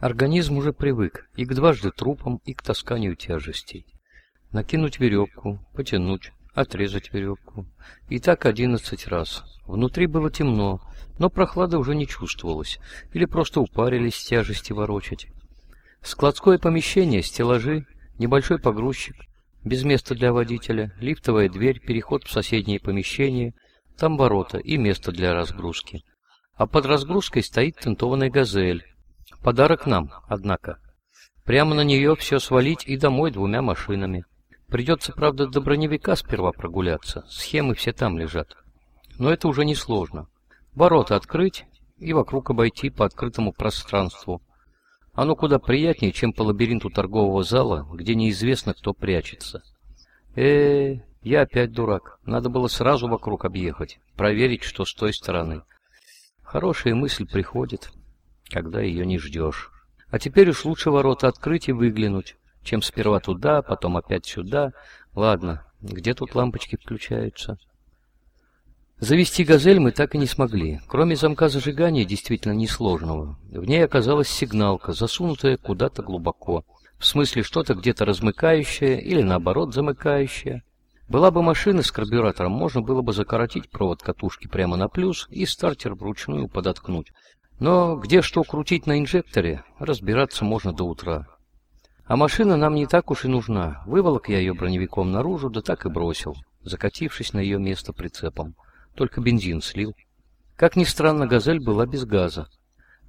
Организм уже привык и к дважды трупам, и к тасканию тяжестей. Накинуть веревку, потянуть, отрезать веревку. И так одиннадцать раз. Внутри было темно, но прохлада уже не чувствовалась, или просто упарились тяжести ворочать. Складское помещение, стеллажи, небольшой погрузчик, без места для водителя, лифтовая дверь, переход в соседнее помещение, там ворота и место для разгрузки. А под разгрузкой стоит тентованная газель. Подарок нам, однако. Прямо на нее все свалить и домой двумя машинами. Придется, правда, до броневика сперва прогуляться. Схемы все там лежат. Но это уже не сложно. Ворота открыть и вокруг обойти по открытому пространству. Оно куда приятнее, чем по лабиринту торгового зала, где неизвестно, кто прячется. э, -э я опять дурак. Надо было сразу вокруг объехать, проверить, что с той стороны. Хорошая мысль приходит, когда ее не ждешь. А теперь уж лучше ворота открыть и выглянуть, чем сперва туда, потом опять сюда. Ладно, где тут лампочки включаются? Завести «Газель» мы так и не смогли. Кроме замка зажигания, действительно несложного, в ней оказалась сигналка, засунутая куда-то глубоко. В смысле, что-то где-то размыкающее или, наоборот, замыкающее. Была бы машина с карбюратором, можно было бы закоротить провод катушки прямо на плюс и стартер вручную подоткнуть. Но где что крутить на инжекторе, разбираться можно до утра. А машина нам не так уж и нужна. Выволок я ее броневиком наружу, да так и бросил, закатившись на ее место прицепом только бензин слил. Как ни странно, «Газель» была без газа.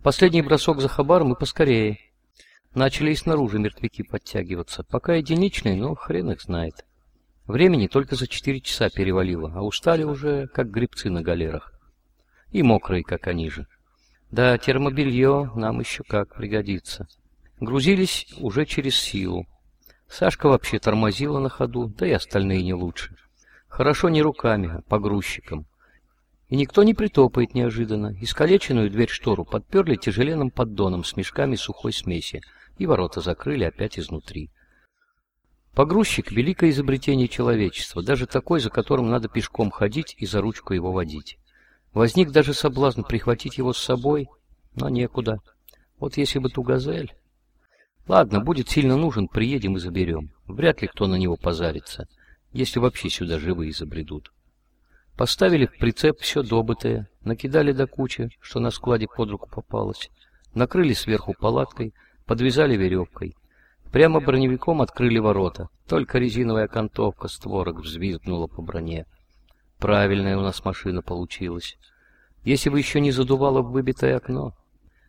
Последний бросок за хабар мы поскорее. Начали и снаружи мертвяки подтягиваться. Пока единичные, но хрен их знает. Времени только за четыре часа перевалило, а устали уже, как грибцы на галерах. И мокрые, как они же. Да, термобелье нам еще как пригодится. Грузились уже через силу. Сашка вообще тормозила на ходу, да и остальные не лучше. Хорошо не руками, а погрузчиком. И никто не притопает неожиданно. Искалеченную дверь-штору подперли тяжеленным поддоном с мешками сухой смеси, и ворота закрыли опять изнутри. Погрузчик — великое изобретение человечества, даже такой, за которым надо пешком ходить и за ручку его водить. Возник даже соблазн прихватить его с собой, но некуда. Вот если бы ту газель... Ладно, будет сильно нужен, приедем и заберем. Вряд ли кто на него позарится, если вообще сюда живые забредут. Поставили в прицеп все добытое, накидали до кучи, что на складе под руку попалось, накрыли сверху палаткой, подвязали веревкой. Прямо броневиком открыли ворота, только резиновая окантовка створок взвизгнула по броне. Правильная у нас машина получилась. Если бы еще не задувало выбитое окно.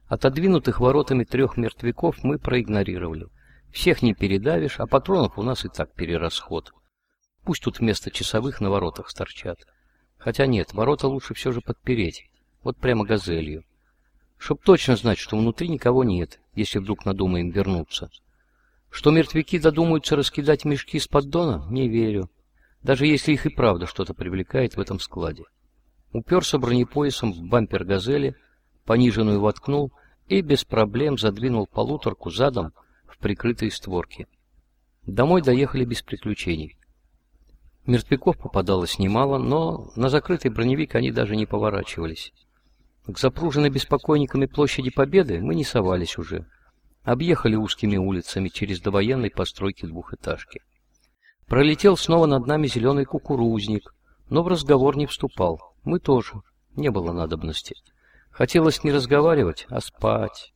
Отодвинутых воротами трех мертвяков мы проигнорировали. Всех не передавишь, а патронов у нас и так перерасход. Пусть тут вместо часовых на воротах сторчат. Хотя нет, ворота лучше все же подпереть. Вот прямо газелью. Чтоб точно знать, что внутри никого нет, если вдруг надумаем вернуться. Что мертвяки додумаются раскидать мешки с поддона, не верю. Даже если их и правда что-то привлекает в этом складе. Уперся бронепоясом в бампер газели, пониженную воткнул и без проблем задвинул полуторку задом в прикрытые створки. Домой доехали без приключений. Мертвяков попадалось немало, но на закрытый броневик они даже не поворачивались. К запруженной беспокойниками площади Победы мы не совались уже. Объехали узкими улицами через довоенной постройки двухэтажки. Пролетел снова над нами зеленый кукурузник, но в разговор не вступал. Мы тоже. Не было надобности. Хотелось не разговаривать, а спать.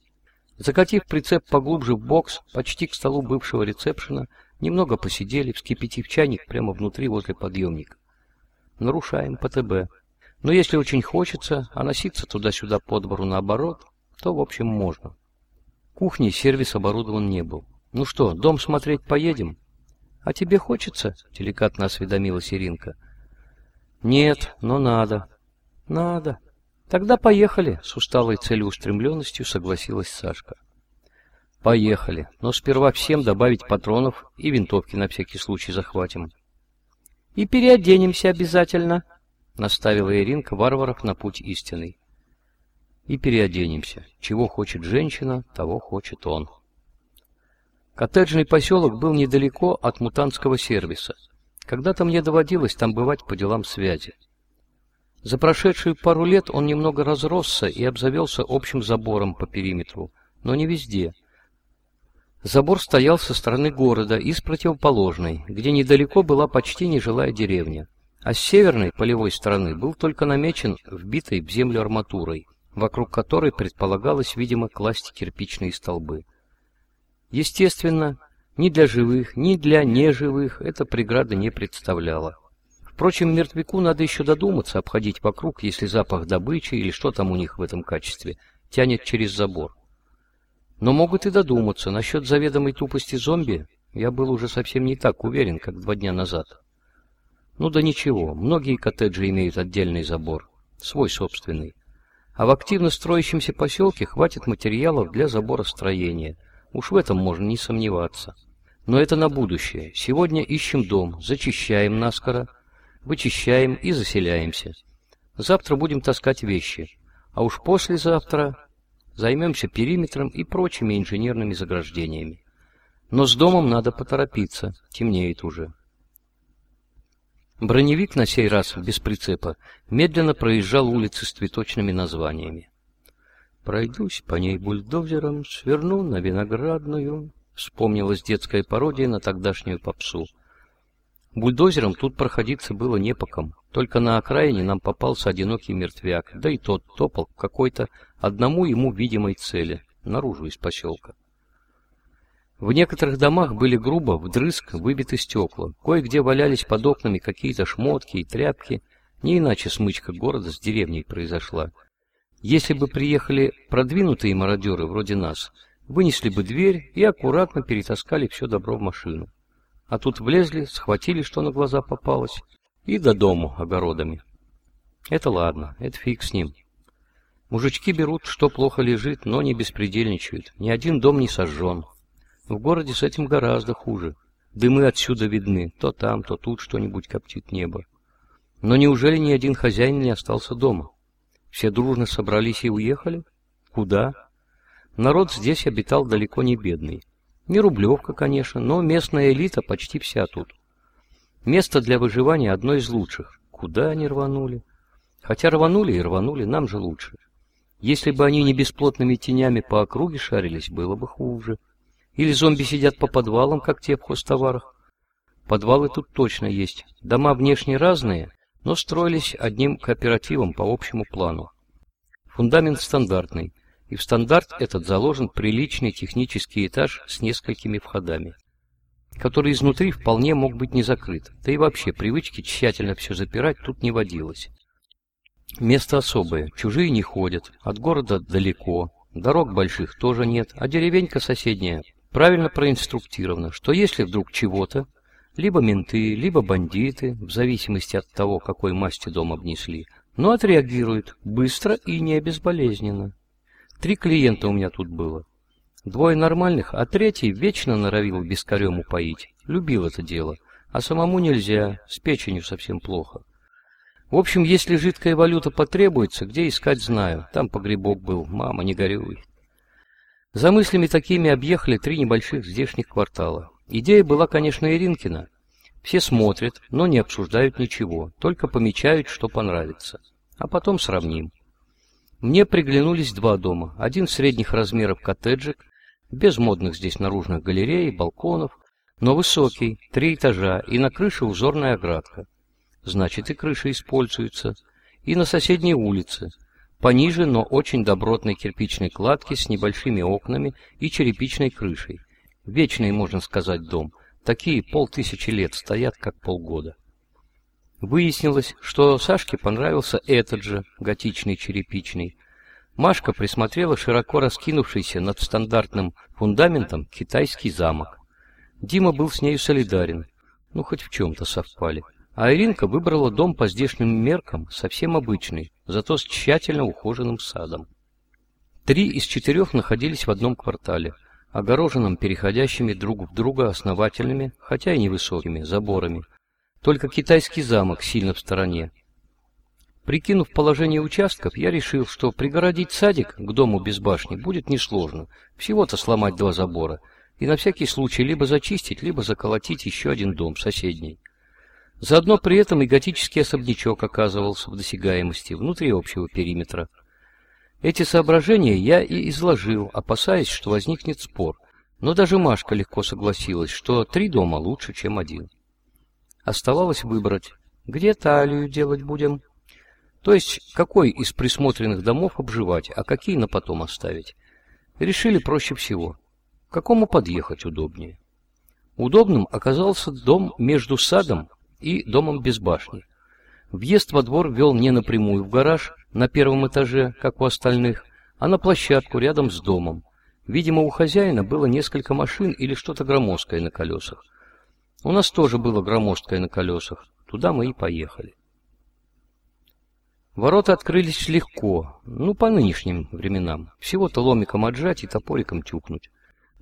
Закатив прицеп поглубже в бокс, почти к столу бывшего ресепшена, Немного посидели, вскипятив чайник прямо внутри возле подъемника. Нарушаем ПТБ. Но если очень хочется, а носиться туда-сюда по двору наоборот, то, в общем, можно. Кухни сервис оборудован не был. «Ну что, дом смотреть поедем?» «А тебе хочется?» — деликатно осведомилась Иринка. «Нет, но надо». «Надо». «Тогда поехали», — с усталой целеустремленностью согласилась Сашка. Поехали. Но сперва всем добавить патронов и винтовки на всякий случай захватим. И переоденемся обязательно, наставила Иринка варваров на путь истинный. И переоденемся. Чего хочет женщина, того хочет он. Коттеджный поселок был недалеко от мутантского сервиса. Когда-то мне доводилось там бывать по делам связи. За прошедшую пару лет он немного разросся и обзавелся общим забором по периметру – но не везде. Забор стоял со стороны города и с противоположной, где недалеко была почти нежилая деревня. А с северной, полевой стороны, был только намечен вбитой в землю арматурой, вокруг которой предполагалось, видимо, класть кирпичные столбы. Естественно, ни для живых, ни для неживых эта преграда не представляла. Впрочем, мертвяку надо еще додуматься обходить вокруг, если запах добычи или что там у них в этом качестве тянет через забор. Но могут и додуматься. Насчет заведомой тупости зомби я был уже совсем не так уверен, как два дня назад. Ну да ничего, многие коттеджи имеют отдельный забор, свой собственный. А в активно строящемся поселке хватит материалов для забора строения. Уж в этом можно не сомневаться. Но это на будущее. Сегодня ищем дом, зачищаем наскоро, вычищаем и заселяемся. Завтра будем таскать вещи. А уж послезавтра Займемся периметром и прочими инженерными заграждениями. Но с домом надо поторопиться, темнеет уже. Броневик на сей раз, без прицепа, медленно проезжал улицы с цветочными названиями. «Пройдусь по ней бульдозером, сверну на виноградную», — вспомнилась детская пародия на тогдашнюю попсу. Бульдозером тут проходиться было не по кому. Только на окраине нам попался одинокий мертвяк, да и тот топал какой-то одному ему видимой цели, наружу из поселка. В некоторых домах были грубо, вдрызг, выбиты стекла. Кое-где валялись под окнами какие-то шмотки и тряпки. Не иначе смычка города с деревней произошла. Если бы приехали продвинутые мародеры вроде нас, вынесли бы дверь и аккуратно перетаскали все добро в машину. А тут влезли, схватили, что на глаза попалось, и до дому огородами. Это ладно, это фиг с ним. Мужички берут, что плохо лежит, но не беспредельничают. Ни один дом не сожжен. В городе с этим гораздо хуже. Дымы отсюда видны. То там, то тут что-нибудь коптит небо. Но неужели ни один хозяин не остался дома? Все дружно собрались и уехали? Куда? Народ здесь обитал далеко не бедный. Не Рублевка, конечно, но местная элита почти вся тут. Место для выживания одно из лучших. Куда они рванули? Хотя рванули и рванули, нам же лучше. Если бы они не бесплотными тенями по округе шарились, было бы хуже. Или зомби сидят по подвалам, как те в хостоварах. Подвалы тут точно есть. Дома внешне разные, но строились одним кооперативом по общему плану. Фундамент стандартный, и в стандарт этот заложен приличный технический этаж с несколькими входами который изнутри вполне мог быть не закрыт, да и вообще привычки тщательно все запирать тут не водилось. Место особое, чужие не ходят, от города далеко, дорог больших тоже нет, а деревенька соседняя правильно проинструктирована, что если вдруг чего-то, либо менты, либо бандиты, в зависимости от того, какой масти дом обнесли, но отреагируют быстро и не безболезненно. Три клиента у меня тут было. Двое нормальных, а третий вечно норовил бескорем упоить. Любил это дело. А самому нельзя, с печенью совсем плохо. В общем, если жидкая валюта потребуется, где искать знаю. Там погребок был, мама, не горюй. За мыслями такими объехали три небольших здешних квартала. Идея была, конечно, Иринкина. Все смотрят, но не обсуждают ничего, только помечают, что понравится. А потом сравним. Мне приглянулись два дома. Один средних размеров коттеджик, без модных здесь наружных галерей, балконов, но высокий, три этажа, и на крыше узорная оградка. Значит, и крыша используется. И на соседней улице, пониже, но очень добротной кирпичной кладки с небольшими окнами и черепичной крышей. Вечный, можно сказать, дом. Такие полтысячи лет стоят, как полгода. Выяснилось, что Сашке понравился этот же, готичный черепичный, Машка присмотрела широко раскинувшийся над стандартным фундаментом китайский замок. Дима был с нею солидарен, ну хоть в чем-то совпали. А Иринка выбрала дом по здешним меркам, совсем обычный, зато с тщательно ухоженным садом. Три из четырех находились в одном квартале, огороженном переходящими друг в друга основательными, хотя и невысокими, заборами. Только китайский замок сильно в стороне, Прикинув положение участков, я решил, что пригородить садик к дому без башни будет несложно. Всего-то сломать два забора. И на всякий случай либо зачистить, либо заколотить еще один дом, соседний. Заодно при этом и готический особнячок оказывался в досягаемости, внутри общего периметра. Эти соображения я и изложил, опасаясь, что возникнет спор. Но даже Машка легко согласилась, что три дома лучше, чем один. Оставалось выбрать, где талию делать будем. То есть, какой из присмотренных домов обживать, а какие на потом оставить. Решили проще всего. К какому подъехать удобнее. Удобным оказался дом между садом и домом без башни. Въезд во двор вел не напрямую в гараж, на первом этаже, как у остальных, а на площадку рядом с домом. Видимо, у хозяина было несколько машин или что-то громоздкое на колесах. У нас тоже было громоздкое на колесах. Туда мы и поехали. Ворота открылись легко, ну, по нынешним временам. Всего-то ломиком отжать и топориком тюкнуть.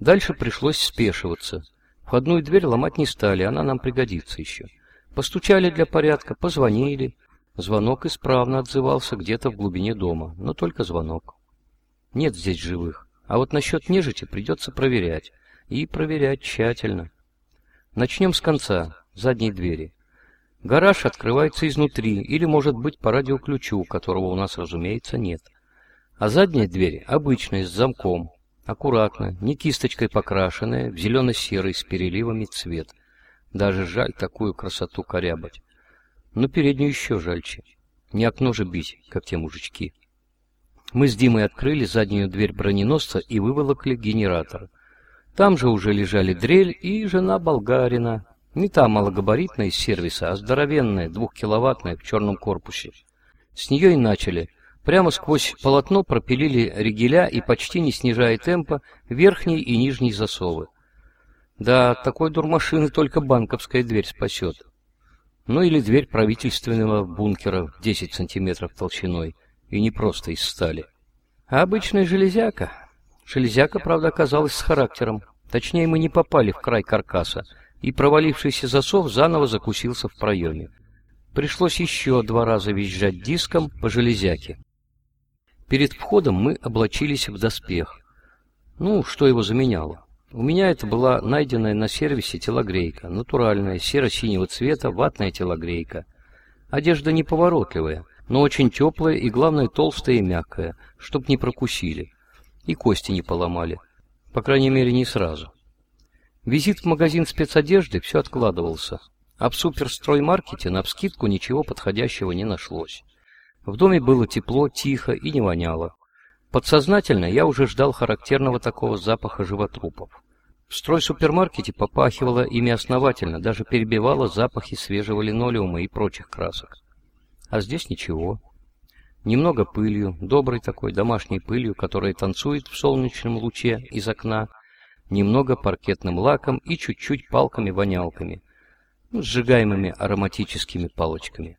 Дальше пришлось спешиваться. Входную дверь ломать не стали, она нам пригодится еще. Постучали для порядка, позвонили. Звонок исправно отзывался где-то в глубине дома, но только звонок. Нет здесь живых, а вот насчет нежити придется проверять. И проверять тщательно. Начнем с конца, задней двери. Гараж открывается изнутри, или может быть по радиоключу, которого у нас, разумеется, нет. А задняя дверь обычная, с замком. Аккуратно, не кисточкой покрашенная, в зелено-серый с переливами цвет. Даже жаль такую красоту корябать. Но переднюю еще жальче. Не окно же бить, как те мужички. Мы с Димой открыли заднюю дверь броненосца и выволокли генератор. Там же уже лежали дрель и жена болгарина. Не та малогабаритная из сервиса, а здоровенная, двухкиловаттная, в черном корпусе. С нее и начали. Прямо сквозь полотно пропилили ригеля и, почти не снижая темпа, верхний и нижний засовы. Да, такой дурмашины только банковская дверь спасет. Ну или дверь правительственного бункера в 10 сантиметров толщиной, и не просто из стали. А обычная железяка. Железяка, правда, оказалась с характером. Точнее, мы не попали в край каркаса, и провалившийся засов заново закусился в проеме. Пришлось еще два раза визжать диском по железяке. Перед входом мы облачились в доспех. Ну, что его заменяло? У меня это была найденная на сервисе телогрейка, натуральная, серо-синего цвета, ватная телогрейка. Одежда неповоротливая, но очень теплая и, главное, толстая и мягкая, чтоб не прокусили. И кости не поломали. По крайней мере, не сразу. Визит в магазин спецодежды все откладывался, а в суперстроймаркете на вскидку ничего подходящего не нашлось. В доме было тепло, тихо и не воняло. Подсознательно я уже ждал характерного такого запаха животрупов. В строй-супермаркете попахивало ими основательно, даже перебивало запахи свежего линолеума и прочих красок. А здесь ничего. Немного пылью, доброй такой домашней пылью, которая танцует в солнечном луче из окна, немного паркетным лаком и чуть-чуть палками-вонялками, ну, сжигаемыми ароматическими палочками.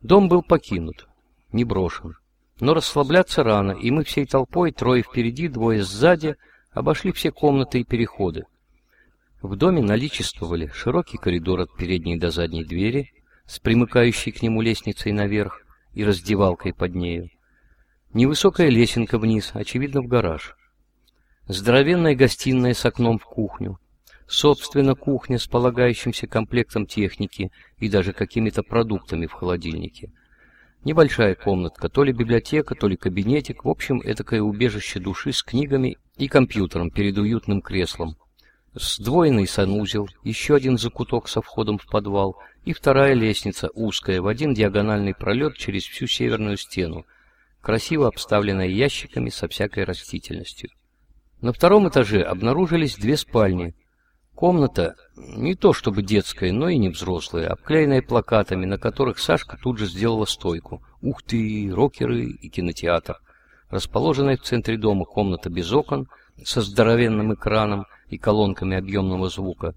Дом был покинут, не брошен. Но расслабляться рано, и мы всей толпой, трое впереди, двое сзади, обошли все комнаты и переходы. В доме наличествовали широкий коридор от передней до задней двери, с примыкающей к нему лестницей наверх и раздевалкой под нею. Невысокая лесенка вниз, очевидно, в гараж. Здоровенная гостиная с окном в кухню. Собственно, кухня с полагающимся комплектом техники и даже какими-то продуктами в холодильнике. Небольшая комнатка, то ли библиотека, то ли кабинетик, в общем, этакое убежище души с книгами и компьютером перед уютным креслом. Сдвоенный санузел, еще один закуток со входом в подвал и вторая лестница, узкая, в один диагональный пролет через всю северную стену, красиво обставленная ящиками со всякой растительностью. На втором этаже обнаружились две спальни, Комната не то чтобы детская, но и не взрослая, обклеенная плакатами, на которых Сашка тут же сделала стойку. Ух ты, рокеры и кинотеатр. Расположенная в центре дома комната без окон, со здоровенным экраном и колонками объемного звука,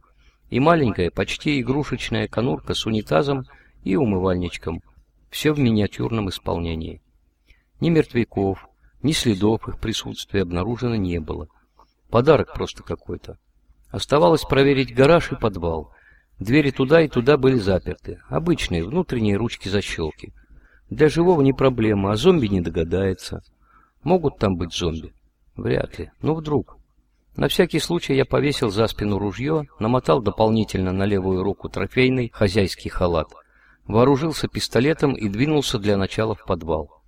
и маленькая, почти игрушечная конурка с унитазом и умывальничком. Все в миниатюрном исполнении. Ни мертвяков, ни следов их присутствия обнаружено не было. Подарок просто какой-то. Оставалось проверить гараж и подвал. Двери туда и туда были заперты. Обычные, внутренние ручки-защелки. Для живого не проблема, а зомби не догадается. Могут там быть зомби? Вряд ли. Но вдруг. На всякий случай я повесил за спину ружье, намотал дополнительно на левую руку трофейный хозяйский халат, вооружился пистолетом и двинулся для начала в подвал.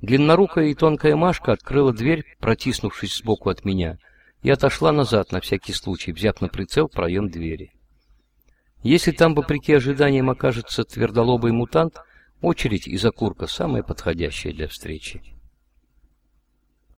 Длиннорукая и тонкая Машка открыла дверь, протиснувшись сбоку от меня, и отошла назад на всякий случай, взяв на прицел проем двери. Если там, вопреки ожиданиям, окажется твердолобый мутант, очередь из окурка самая подходящая для встречи.